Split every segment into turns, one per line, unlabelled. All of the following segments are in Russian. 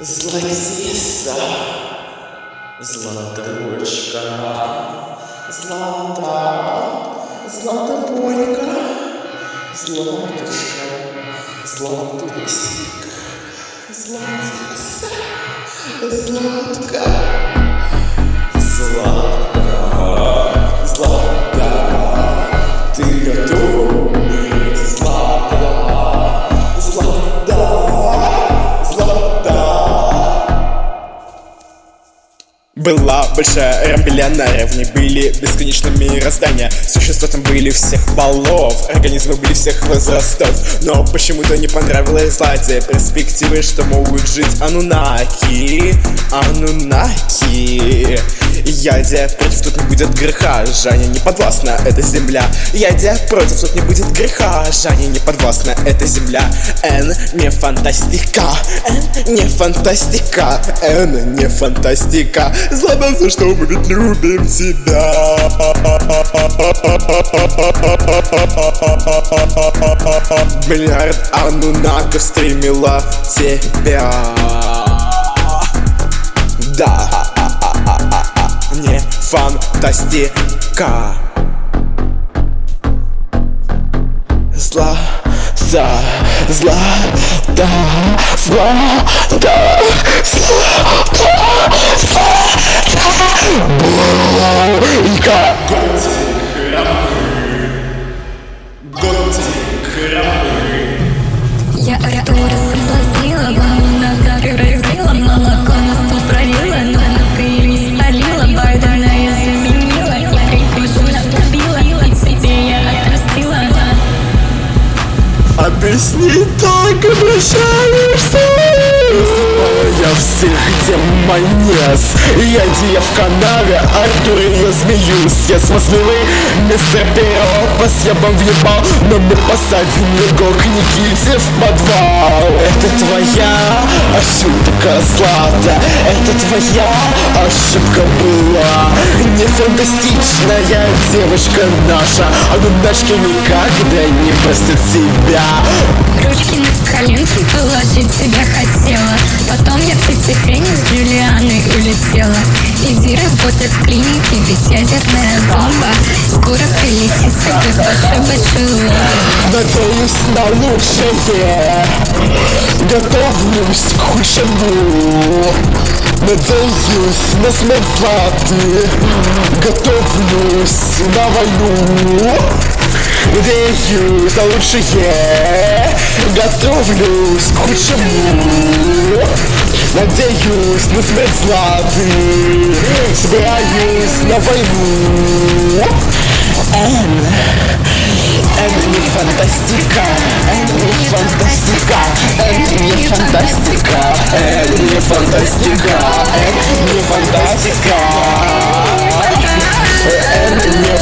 Златиса, Златочка, Злата, Златобойка, Златушка, Златусик, Златиса, Златка, Злата, Была большая рамбеляна, в ней были бесконечные мироздания. Существа там были всех полов, организмы были всех возрастов. Но почему-то не понравилась Злате перспективы, что могут жить анунаки Анунаки Ядя против, тут не будет греха. Жаня не подвластна, это земля. Ядя против, тут не будет греха. Жаня не подвластна, это земля. Н не фантастика. Н не фантастика. Н не фантастика. За что мы ведь любим тебя. Миллиард анунаков стремила тебя фантастика. Зла, за, зла, да, зла, да, зла, да, зла, да, Объясни так обращаешься. Я всех демонез Я Дия в канаве, Артур я змеюсь Я смазливый мистер Перопас. Я вам въебал, но мы посадим его к Никите в подвал. Это твоя ошибка, Злата Это твоя ошибка была. Не фантастичная девочка наша А Нудачка никогда не простит себя
Ручки на коленки положить тебя хотела. Потом я в пятихрене с Джулианой улетела Иди работать в клинике, ведь ядерная бомба. Скоро прилетит тобой большой-большой
Надеюсь на лучшее. Готовлюсь к худшему. Надеюсь на смерть Готовлюсь на войну Надеюсь на лучшее. Готовлюсь к худшему. Надеюсь на смерть Златы. Собираюсь на войну. Н это не фантастика, это не фантастика, это не фантастика, это не фантастика, это не фантастика.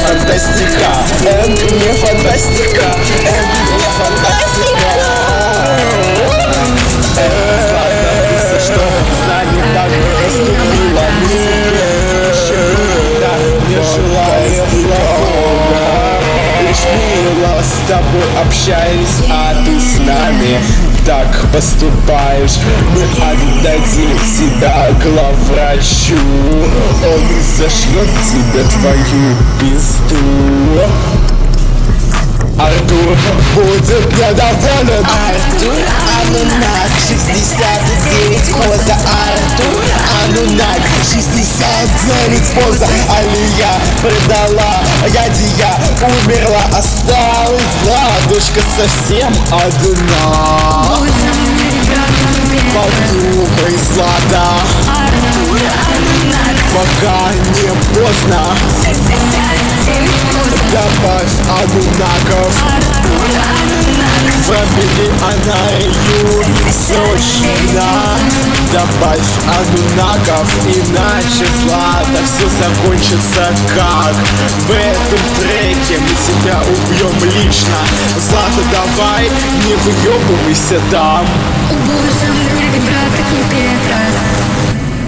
Фантастика, это не фантастика, это не фантастика. Э, Что с нами так поступила не желая плохого Лишь мило с тобой общаюсь, а ты с нами так поступаешь. Мы отдадим тебя главврачу Он зашьет тебе твою пизду. Артур будет недоволен. Артур Анунак 69 поза Артур Анунак 69 поза Алия предала Ядия умерла. Осталась ладушка совсем одна. Подумай, Злата Пока не поздно. Добавь анунаков Пробили Анарию Срочно Добавь анунаков Иначе Злата все закончится как? В этом треке мы тебя убьем лично. Злата давай не выебывайся там.
Боже, мне брат, как не Петрос